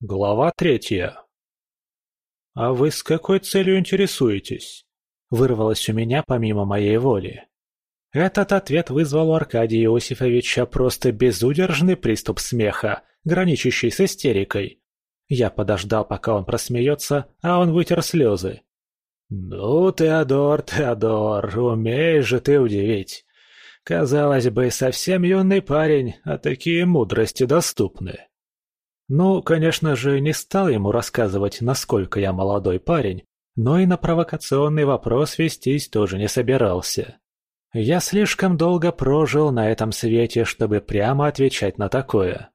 Глава третья. «А вы с какой целью интересуетесь?» Вырвалось у меня помимо моей воли. Этот ответ вызвал у Аркадия Иосифовича просто безудержный приступ смеха, граничащий с истерикой. Я подождал, пока он просмеется, а он вытер слезы. «Ну, Теодор, Теодор, умеешь же ты удивить. Казалось бы, совсем юный парень, а такие мудрости доступны». Ну, конечно же, не стал ему рассказывать, насколько я молодой парень, но и на провокационный вопрос вестись тоже не собирался. Я слишком долго прожил на этом свете, чтобы прямо отвечать на такое.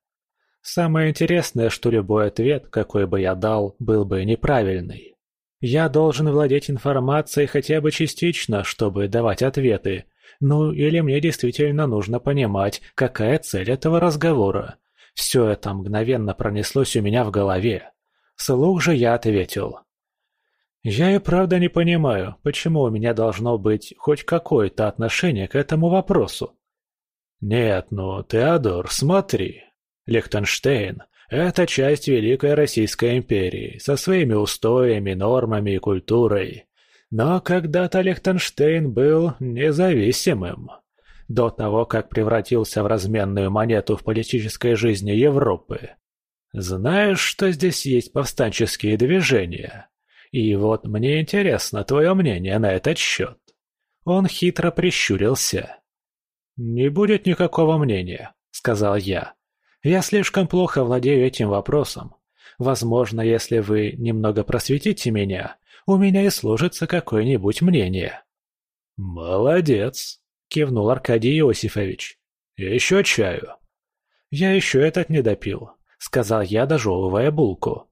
Самое интересное, что любой ответ, какой бы я дал, был бы неправильный. Я должен владеть информацией хотя бы частично, чтобы давать ответы. Ну, или мне действительно нужно понимать, какая цель этого разговора. Все это мгновенно пронеслось у меня в голове. Слух же я ответил. «Я и правда не понимаю, почему у меня должно быть хоть какое-то отношение к этому вопросу». «Нет, ну, Теодор, смотри. Лихтенштейн – это часть Великой Российской империи, со своими устоями, нормами и культурой. Но когда-то Лихтенштейн был независимым до того, как превратился в разменную монету в политической жизни Европы. Знаешь, что здесь есть повстанческие движения? И вот мне интересно твое мнение на этот счет. Он хитро прищурился. «Не будет никакого мнения», — сказал я. «Я слишком плохо владею этим вопросом. Возможно, если вы немного просветите меня, у меня и сложится какое-нибудь мнение». «Молодец», кивнул Аркадий Иосифович. «Еще чаю?» «Я еще этот не допил», — сказал я, дожевывая булку.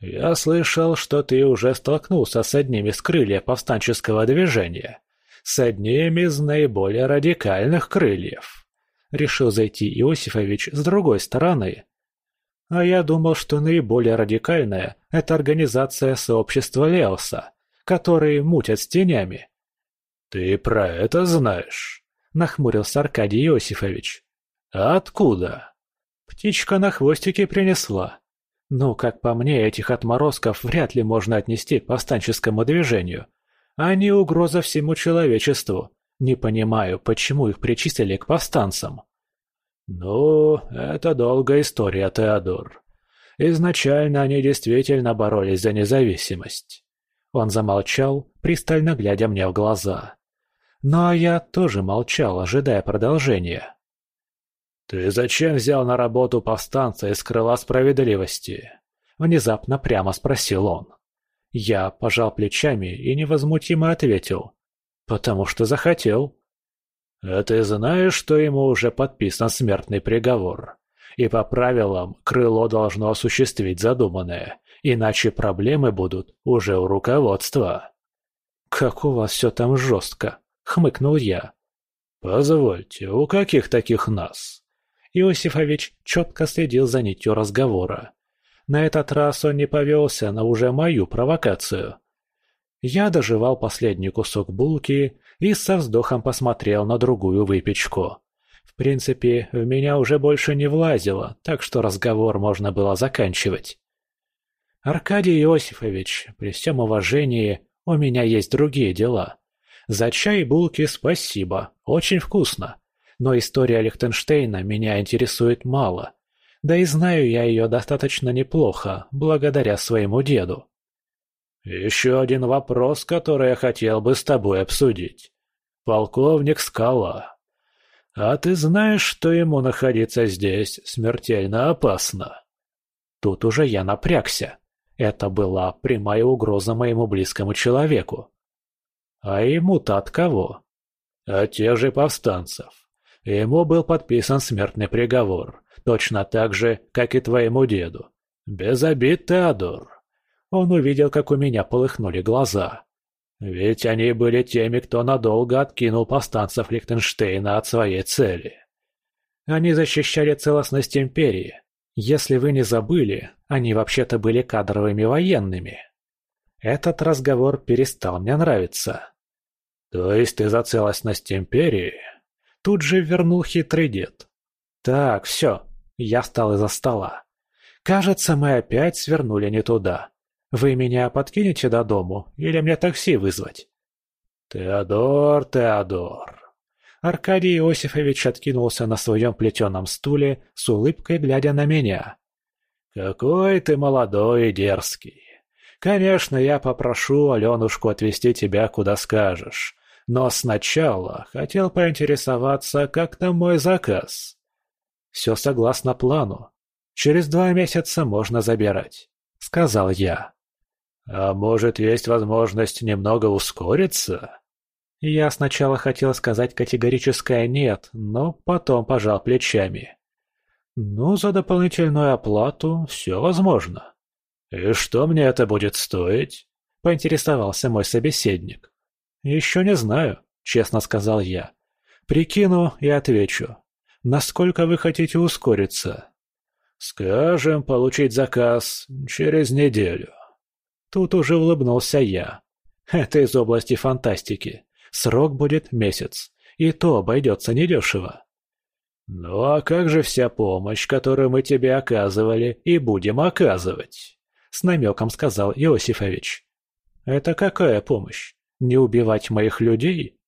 «Я слышал, что ты уже столкнулся с одним из крыльев повстанческого движения. С одним из наиболее радикальных крыльев». Решил зайти Иосифович с другой стороны. А я думал, что наиболее радикальная – это организация сообщества Леоса, которые мутят с тенями. «Ты про это знаешь?» – нахмурился Аркадий Иосифович. откуда?» «Птичка на хвостике принесла. Ну, как по мне, этих отморозков вряд ли можно отнести к повстанческому движению. Они угроза всему человечеству. Не понимаю, почему их причислили к повстанцам». «Ну, это долгая история, Теодор. Изначально они действительно боролись за независимость». Он замолчал, пристально глядя мне в глаза. Но я тоже молчал, ожидая продолжения. «Ты зачем взял на работу повстанца из крыла справедливости?» Внезапно прямо спросил он. Я пожал плечами и невозмутимо ответил. «Потому что захотел». «А ты знаешь, что ему уже подписан смертный приговор? И по правилам крыло должно осуществить задуманное, иначе проблемы будут уже у руководства». «Как у вас все там жестко!» Хмыкнул я. «Позвольте, у каких таких нас?» Иосифович четко следил за нитью разговора. На этот раз он не повелся на уже мою провокацию. Я доживал последний кусок булки и со вздохом посмотрел на другую выпечку. В принципе, в меня уже больше не влазило, так что разговор можно было заканчивать. «Аркадий Иосифович, при всем уважении, у меня есть другие дела. За чай и булки спасибо, очень вкусно. Но история Лихтенштейна меня интересует мало. Да и знаю я ее достаточно неплохо, благодаря своему деду. Еще один вопрос, который я хотел бы с тобой обсудить. Полковник Скала. А ты знаешь, что ему находиться здесь смертельно опасно? Тут уже я напрягся. Это была прямая угроза моему близкому человеку. А ему-то от кого? От тех же повстанцев. Ему был подписан смертный приговор, точно так же, как и твоему деду. Без обид, Теодор. Он увидел, как у меня полыхнули глаза. Ведь они были теми, кто надолго откинул повстанцев Лихтенштейна от своей цели. Они защищали целостность империи. Если вы не забыли, они вообще-то были кадровыми военными. Этот разговор перестал мне нравиться. «То есть ты за целостность Империи?» Тут же вернул хитрый дед. «Так, все, я встал из-за стола. Кажется, мы опять свернули не туда. Вы меня подкинете до дому или мне такси вызвать?» «Теодор, Теодор!» Аркадий Иосифович откинулся на своем плетеном стуле с улыбкой, глядя на меня. «Какой ты молодой и дерзкий! Конечно, я попрошу Аленушку отвезти тебя куда скажешь, но сначала хотел поинтересоваться, как там мой заказ». «Все согласно плану. Через два месяца можно забирать», — сказал я. «А может, есть возможность немного ускориться?» Я сначала хотел сказать категорическое «нет», но потом пожал плечами. «Ну, за дополнительную оплату все возможно». «И что мне это будет стоить?» — поинтересовался мой собеседник. «Еще не знаю», — честно сказал я. «Прикину и отвечу. Насколько вы хотите ускориться?» «Скажем, получить заказ через неделю». Тут уже улыбнулся я. «Это из области фантастики. Срок будет месяц, и то обойдется недешево. «Ну а как же вся помощь, которую мы тебе оказывали и будем оказывать?» С намеком сказал Иосифович. «Это какая помощь? Не убивать моих людей?»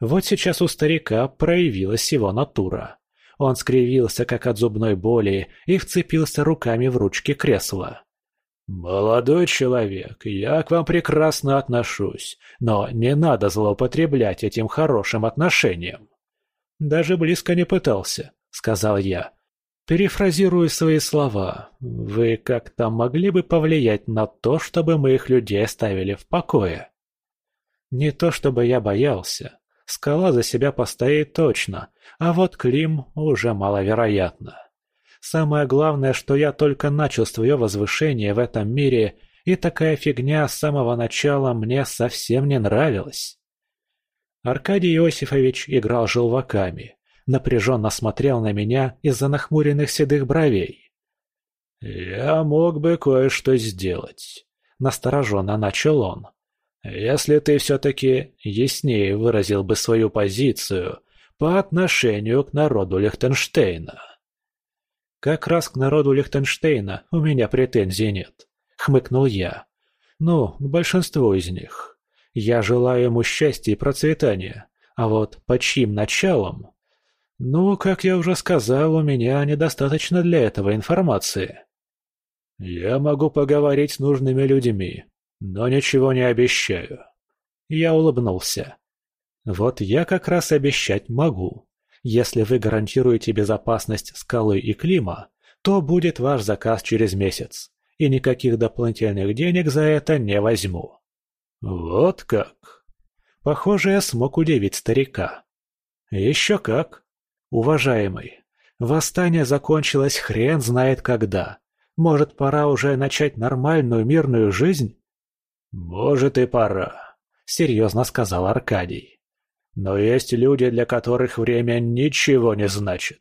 Вот сейчас у старика проявилась его натура. Он скривился, как от зубной боли, и вцепился руками в ручки кресла. «Молодой человек, я к вам прекрасно отношусь, но не надо злоупотреблять этим хорошим отношением». «Даже близко не пытался», — сказал я. Перефразируя свои слова, вы как-то могли бы повлиять на то, чтобы моих людей оставили в покое? Не то чтобы я боялся. Скала за себя постоит точно, а вот Клим уже маловероятно. Самое главное, что я только начал свое возвышение в этом мире, и такая фигня с самого начала мне совсем не нравилась. Аркадий Иосифович играл желваками, напряженно смотрел на меня из-за нахмуренных седых бровей. «Я мог бы кое-что сделать», — настороженно начал он. «Если ты все-таки яснее выразил бы свою позицию по отношению к народу Лихтенштейна». «Как раз к народу Лихтенштейна у меня претензий нет», — хмыкнул я. «Ну, к большинству из них. Я желаю ему счастья и процветания, а вот под чьим началом? Ну, как я уже сказал, у меня недостаточно для этого информации». «Я могу поговорить с нужными людьми, но ничего не обещаю». Я улыбнулся. «Вот я как раз обещать могу. Если вы гарантируете безопасность скалы и клима, то будет ваш заказ через месяц, и никаких дополнительных денег за это не возьму». «Вот как!» Похоже, я смог удивить старика. «Еще как!» «Уважаемый, восстание закончилось хрен знает когда. Может, пора уже начать нормальную мирную жизнь?» «Может и пора», — серьезно сказал Аркадий. Но есть люди, для которых время ничего не значит.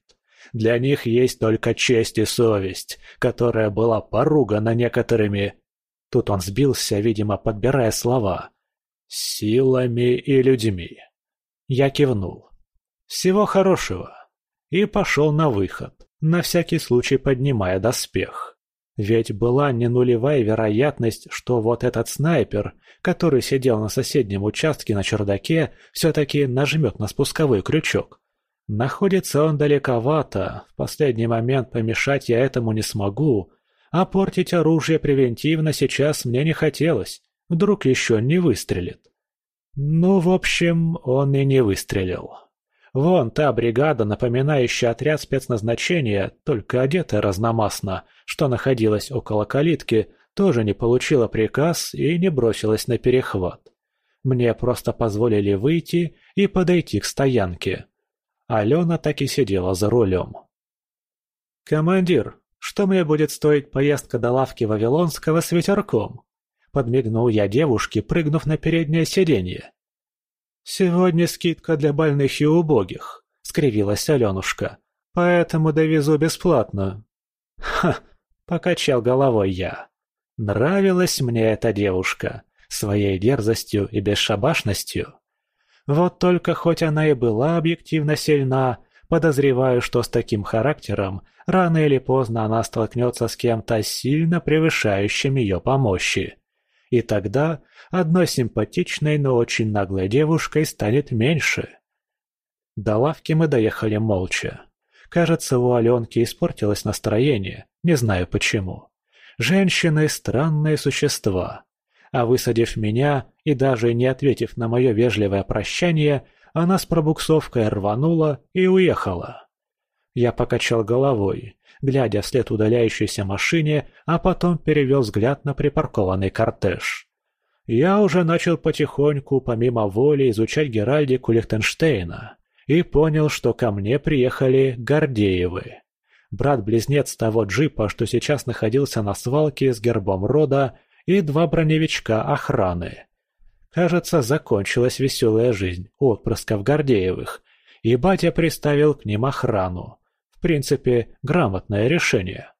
Для них есть только честь и совесть, которая была поругана некоторыми... Тут он сбился, видимо, подбирая слова. Силами и людьми. Я кивнул. Всего хорошего. И пошел на выход, на всякий случай поднимая доспех. Ведь была не нулевая вероятность, что вот этот снайпер, который сидел на соседнем участке на чердаке, все-таки нажмет на спусковой крючок. Находится он далековато, в последний момент помешать я этому не смогу, а портить оружие превентивно сейчас мне не хотелось, вдруг еще не выстрелит. Ну, в общем, он и не выстрелил. Вон та бригада, напоминающая отряд спецназначения, только одетая разномастно, что находилась около калитки, тоже не получила приказ и не бросилась на перехват. Мне просто позволили выйти и подойти к стоянке. Алена так и сидела за рулем. «Командир, что мне будет стоить поездка до лавки Вавилонского с ветерком?» Подмигнул я девушке, прыгнув на переднее сиденье. «Сегодня скидка для больных и убогих», — скривилась Аленушка. «Поэтому довезу бесплатно». «Ха!» — покачал головой я. Нравилась мне эта девушка, своей дерзостью и бесшабашностью. Вот только хоть она и была объективно сильна, Подозреваю, что с таким характером рано или поздно она столкнется с кем-то сильно превышающим ее по мощи. И тогда одной симпатичной, но очень наглой девушкой станет меньше. До лавки мы доехали молча. Кажется, у Аленки испортилось настроение, не знаю почему. Женщины – странные существа. А высадив меня и даже не ответив на мое вежливое прощание, она с пробуксовкой рванула и уехала. Я покачал головой, глядя вслед удаляющейся машине, а потом перевел взгляд на припаркованный кортеж. Я уже начал потихоньку, помимо воли, изучать Геральдику Лихтенштейна и понял, что ко мне приехали Гордеевы. Брат-близнец того джипа, что сейчас находился на свалке с гербом рода, и два броневичка охраны. Кажется, закончилась веселая жизнь отпрысков Гордеевых, и батя приставил к ним охрану. Принципе, грамотное решение.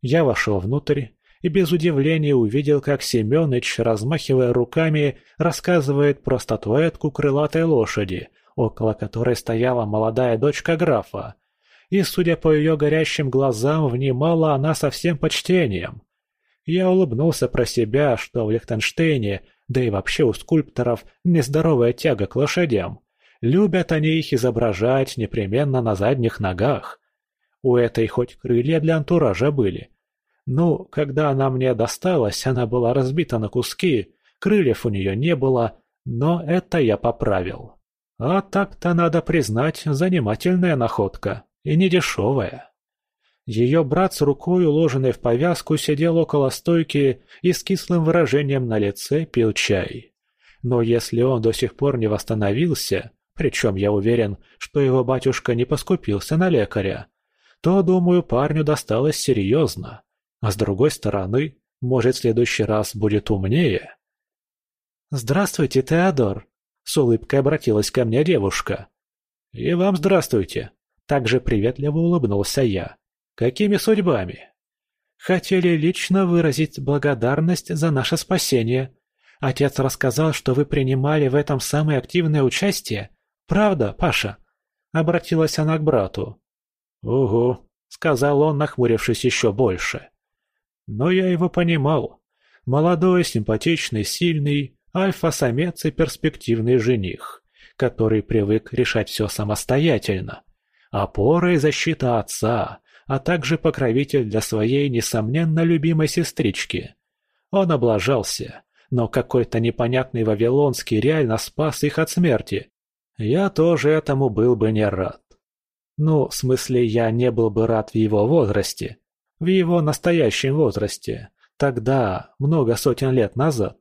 Я вошел внутрь и без удивления увидел, как Семёныч, размахивая руками, рассказывает про статуэтку крылатой лошади, около которой стояла молодая дочка графа. И, судя по ее горящим глазам, внимала она со всем почтением. Я улыбнулся про себя, что в Лихтенштейне да и вообще у скульпторов нездоровая тяга к лошадям. Любят они их изображать непременно на задних ногах. У этой хоть крылья для антуража были. Ну, когда она мне досталась, она была разбита на куски, крыльев у нее не было, но это я поправил. А так-то, надо признать, занимательная находка, и недешевая. Ее брат с рукой, уложенной в повязку, сидел около стойки и с кислым выражением на лице пил чай. Но если он до сих пор не восстановился, причем я уверен, что его батюшка не поскупился на лекаря, то, думаю, парню досталось серьезно. А с другой стороны, может, в следующий раз будет умнее. «Здравствуйте, Теодор!» — с улыбкой обратилась ко мне девушка. «И вам здравствуйте!» — также приветливо улыбнулся я. Какими судьбами? Хотели лично выразить благодарность за наше спасение. Отец рассказал, что вы принимали в этом самое активное участие. Правда, Паша? Обратилась она к брату. «Угу», — сказал он, нахмурившись еще больше. Но я его понимал. Молодой, симпатичный, сильный, альфа-самец и перспективный жених, который привык решать все самостоятельно. Опора и защита отца, а также покровитель для своей, несомненно, любимой сестрички. Он облажался, но какой-то непонятный Вавилонский реально спас их от смерти. Я тоже этому был бы не рад. Ну, в смысле, я не был бы рад в его возрасте. В его настоящем возрасте. Тогда, много сотен лет назад.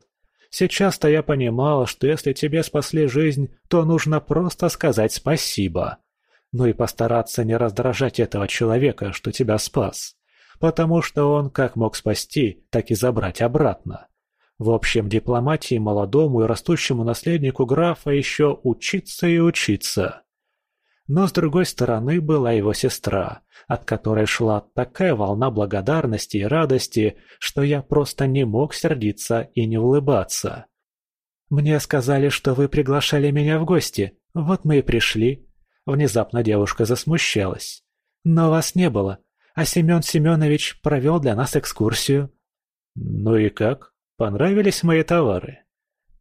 Сейчас-то я понимал, что если тебе спасли жизнь, то нужно просто сказать спасибо но и постараться не раздражать этого человека, что тебя спас, потому что он как мог спасти, так и забрать обратно. В общем, дипломатии молодому и растущему наследнику графа еще учиться и учиться. Но с другой стороны была его сестра, от которой шла такая волна благодарности и радости, что я просто не мог сердиться и не улыбаться. «Мне сказали, что вы приглашали меня в гости, вот мы и пришли», Внезапно девушка засмущалась. «Но вас не было, а Семен Семенович провел для нас экскурсию». «Ну и как? Понравились мои товары?»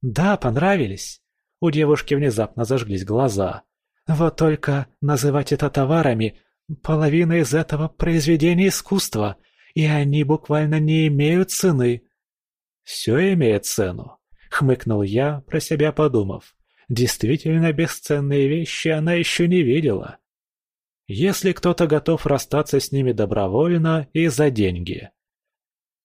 «Да, понравились». У девушки внезапно зажглись глаза. «Вот только называть это товарами – половина из этого произведения искусства, и они буквально не имеют цены». «Все имеет цену», – хмыкнул я, про себя подумав. Действительно бесценные вещи она еще не видела. Если кто-то готов расстаться с ними добровольно и за деньги.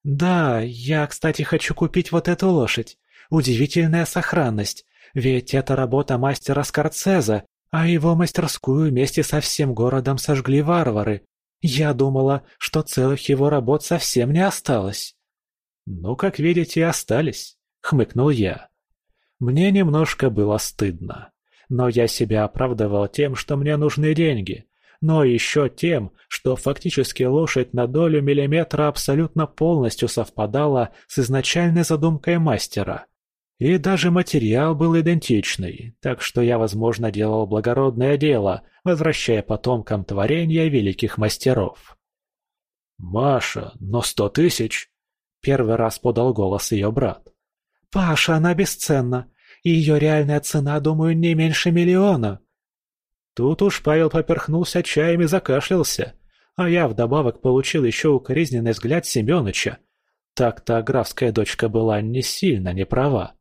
«Да, я, кстати, хочу купить вот эту лошадь. Удивительная сохранность, ведь это работа мастера Скорцеза, а его мастерскую вместе со всем городом сожгли варвары. Я думала, что целых его работ совсем не осталось». «Ну, как видите, остались», — хмыкнул я. Мне немножко было стыдно. Но я себя оправдывал тем, что мне нужны деньги. Но еще тем, что фактически лошадь на долю миллиметра абсолютно полностью совпадала с изначальной задумкой мастера. И даже материал был идентичный, так что я, возможно, делал благородное дело, возвращая потомкам творения великих мастеров. «Маша, но сто тысяч!» — первый раз подал голос ее брат. «Паша, она бесценна, и ее реальная цена, думаю, не меньше миллиона». Тут уж Павел поперхнулся чаем и закашлялся, а я вдобавок получил еще укоризненный взгляд Семёныча. Так-то графская дочка была не сильно не права.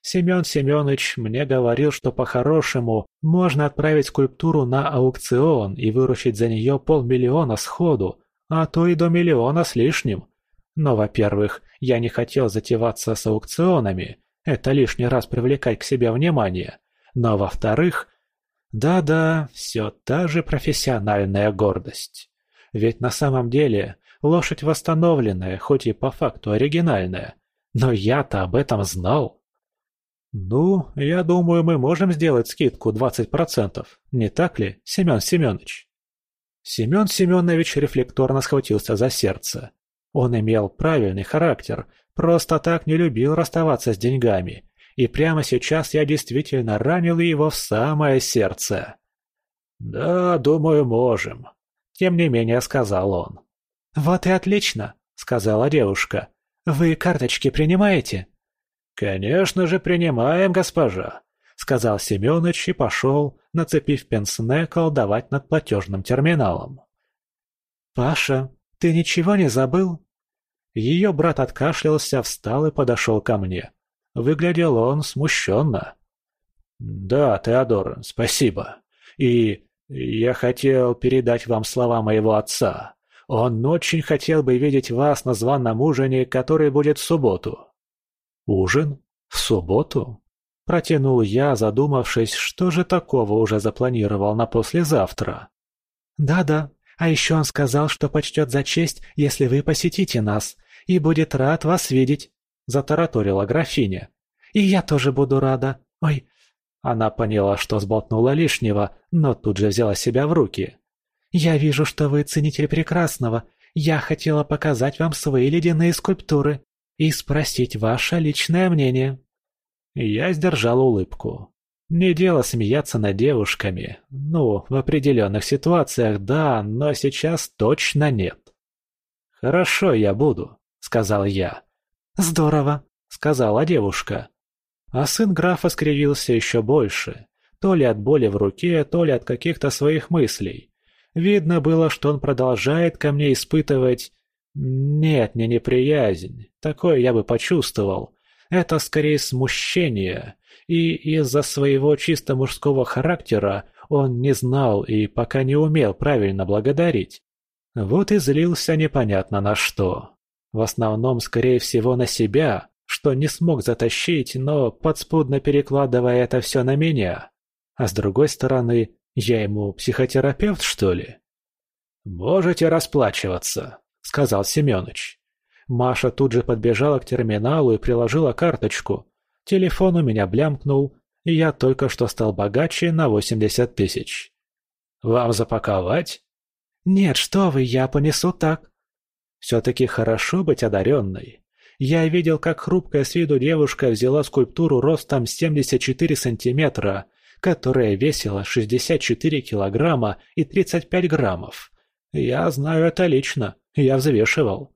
Семен Семенович мне говорил, что по-хорошему можно отправить скульптуру на аукцион и выручить за нее полмиллиона сходу, а то и до миллиона с лишним. Но, во-первых, я не хотел затеваться с аукционами, это лишний раз привлекать к себе внимание. Но, во-вторых, да-да, все та же профессиональная гордость. Ведь на самом деле лошадь восстановленная, хоть и по факту оригинальная. Но я-то об этом знал. «Ну, я думаю, мы можем сделать скидку 20%, не так ли, Семен Семенович?» Семен Семенович рефлекторно схватился за сердце. Он имел правильный характер, просто так не любил расставаться с деньгами, и прямо сейчас я действительно ранил его в самое сердце. «Да, думаю, можем», — тем не менее сказал он. «Вот и отлично», — сказала девушка. «Вы карточки принимаете?» «Конечно же принимаем, госпожа», — сказал Семёныч и пошел, нацепив пенсне, колдовать над платежным терминалом. «Паша, ты ничего не забыл?» Ее брат откашлялся, встал и подошел ко мне. Выглядел он смущенно. «Да, Теодор, спасибо. И я хотел передать вам слова моего отца. Он очень хотел бы видеть вас на званом ужине, который будет в субботу. «Ужин? В субботу?» Протянул я, задумавшись, что же такого уже запланировал на послезавтра. «Да-да, а еще он сказал, что почтет за честь, если вы посетите нас, и будет рад вас видеть», — затараторила графиня. «И я тоже буду рада. Ой...» Она поняла, что сболтнула лишнего, но тут же взяла себя в руки. «Я вижу, что вы ценитель прекрасного. Я хотела показать вам свои ледяные скульптуры и спросить ваше личное мнение». Я сдержал улыбку. Не дело смеяться над девушками. Ну, в определенных ситуациях да, но сейчас точно нет. «Хорошо, я буду», — сказал я. «Здорово», — сказала девушка. А сын графа скривился еще больше. То ли от боли в руке, то ли от каких-то своих мыслей. Видно было, что он продолжает ко мне испытывать нет, не неприязнь. Такое я бы почувствовал. Это скорее смущение. И из-за своего чисто мужского характера он не знал и пока не умел правильно благодарить. Вот и злился непонятно на что. В основном, скорее всего, на себя, что не смог затащить, но подспудно перекладывая это все на меня. А с другой стороны, я ему психотерапевт, что ли? «Можете расплачиваться», — сказал Семёныч. Маша тут же подбежала к терминалу и приложила карточку. Телефон у меня блямкнул, и я только что стал богаче на 80 тысяч. «Вам запаковать?» «Нет, что вы, я понесу так». Все-таки хорошо быть одаренной. Я видел, как хрупкая с виду девушка взяла скульптуру ростом 74 сантиметра, которая весила 64 килограмма и 35 граммов. Я знаю это лично. Я взвешивал.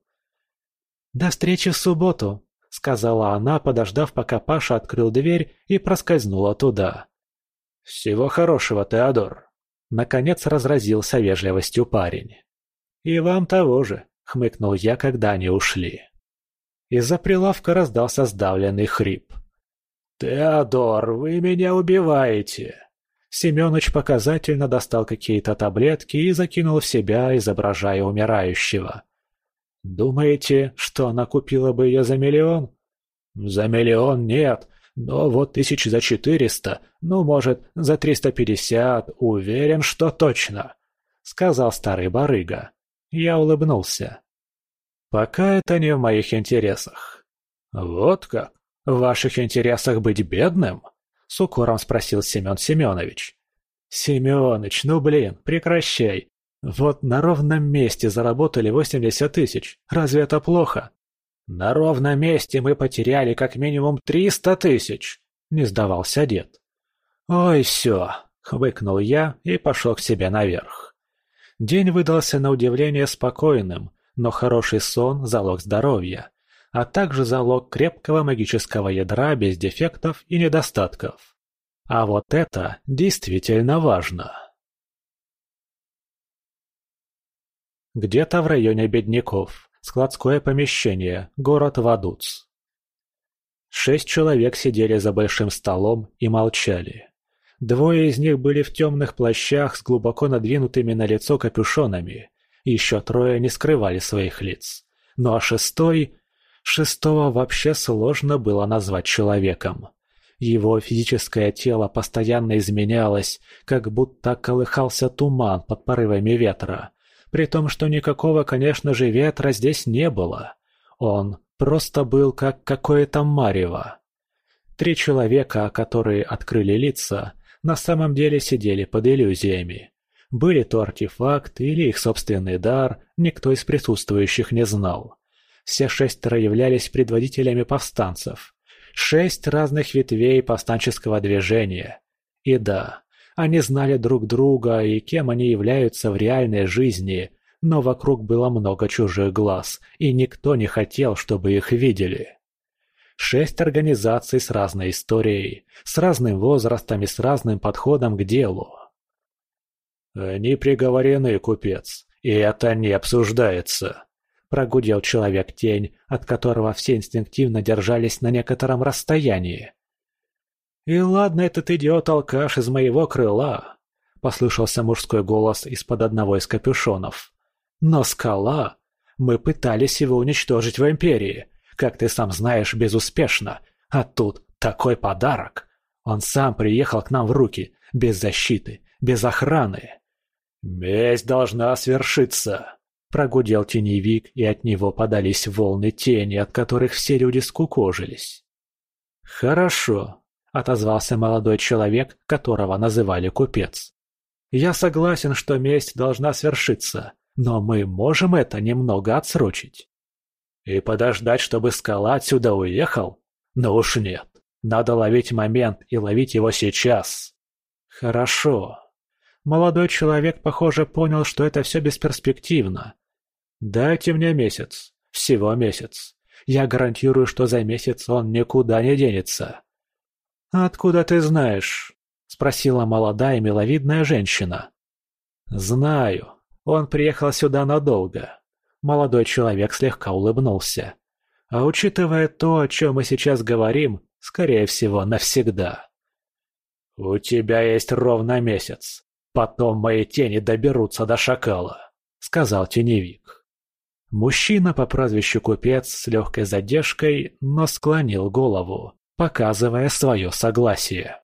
«До встречи в субботу», — сказала она, подождав, пока Паша открыл дверь и проскользнула туда. «Всего хорошего, Теодор!» Наконец разразился вежливостью парень. «И вам того же», — хмыкнул я, когда они ушли. Из-за прилавка раздался сдавленный хрип. «Теодор, вы меня убиваете!» Семёныч показательно достал какие-то таблетки и закинул в себя, изображая умирающего. «Думаете, что она купила бы ее за миллион?» «За миллион нет, но вот тысяч за четыреста, ну, может, за триста пятьдесят, уверен, что точно», — сказал старый барыга. Я улыбнулся. «Пока это не в моих интересах». «Вот как? В ваших интересах быть бедным?» С укором спросил Семен Семенович. «Семеныч, ну блин, прекращай. Вот на ровном месте заработали восемьдесят тысяч. Разве это плохо?» На ровном месте мы потеряли как минимум триста тысяч, не сдавался дед. Ой, все, хмыкнул я и пошел к себе наверх. День выдался на удивление спокойным, но хороший сон – залог здоровья, а также залог крепкого магического ядра без дефектов и недостатков. А вот это действительно важно. Где-то в районе бедняков. Складское помещение. Город Вадуц. Шесть человек сидели за большим столом и молчали. Двое из них были в темных плащах с глубоко надвинутыми на лицо капюшонами. Еще трое не скрывали своих лиц. Ну а шестой... Шестого вообще сложно было назвать человеком. Его физическое тело постоянно изменялось, как будто колыхался туман под порывами ветра, при том, что никакого, конечно же, ветра здесь не было. Он просто был как какое-то марево. Три человека, которые открыли лица, на самом деле сидели под иллюзиями. Были то артефакт или их собственный дар, никто из присутствующих не знал. Все шестеро являлись предводителями повстанцев. Шесть разных ветвей повстанческого движения. И да, они знали друг друга и кем они являются в реальной жизни, но вокруг было много чужих глаз, и никто не хотел, чтобы их видели. Шесть организаций с разной историей, с разным возрастом и с разным подходом к делу. «Они приговорены, купец, и это не обсуждается», – прогудел человек-тень, от которого все инстинктивно держались на некотором расстоянии. «И ладно этот идиот-алкаш из моего крыла!» — послышался мужской голос из-под одного из капюшонов. «Но скала! Мы пытались его уничтожить в Империи, как ты сам знаешь, безуспешно. А тут такой подарок! Он сам приехал к нам в руки, без защиты, без охраны!» «Месть должна свершиться!» — прогудел теневик, и от него подались волны тени, от которых все люди скукожились. «Хорошо», — отозвался молодой человек, которого называли купец. «Я согласен, что месть должна свершиться, но мы можем это немного отсрочить». «И подождать, чтобы скала отсюда уехал? Ну уж нет. Надо ловить момент и ловить его сейчас». «Хорошо». Молодой человек, похоже, понял, что это все бесперспективно. «Дайте мне месяц. Всего месяц. Я гарантирую, что за месяц он никуда не денется. «Откуда ты знаешь?» – спросила молодая миловидная женщина. «Знаю. Он приехал сюда надолго». Молодой человек слегка улыбнулся. «А учитывая то, о чем мы сейчас говорим, скорее всего, навсегда». «У тебя есть ровно месяц. Потом мои тени доберутся до шакала», — сказал теневик. Мужчина по прозвищу Купец с легкой задержкой, но склонил голову показывая свое согласие.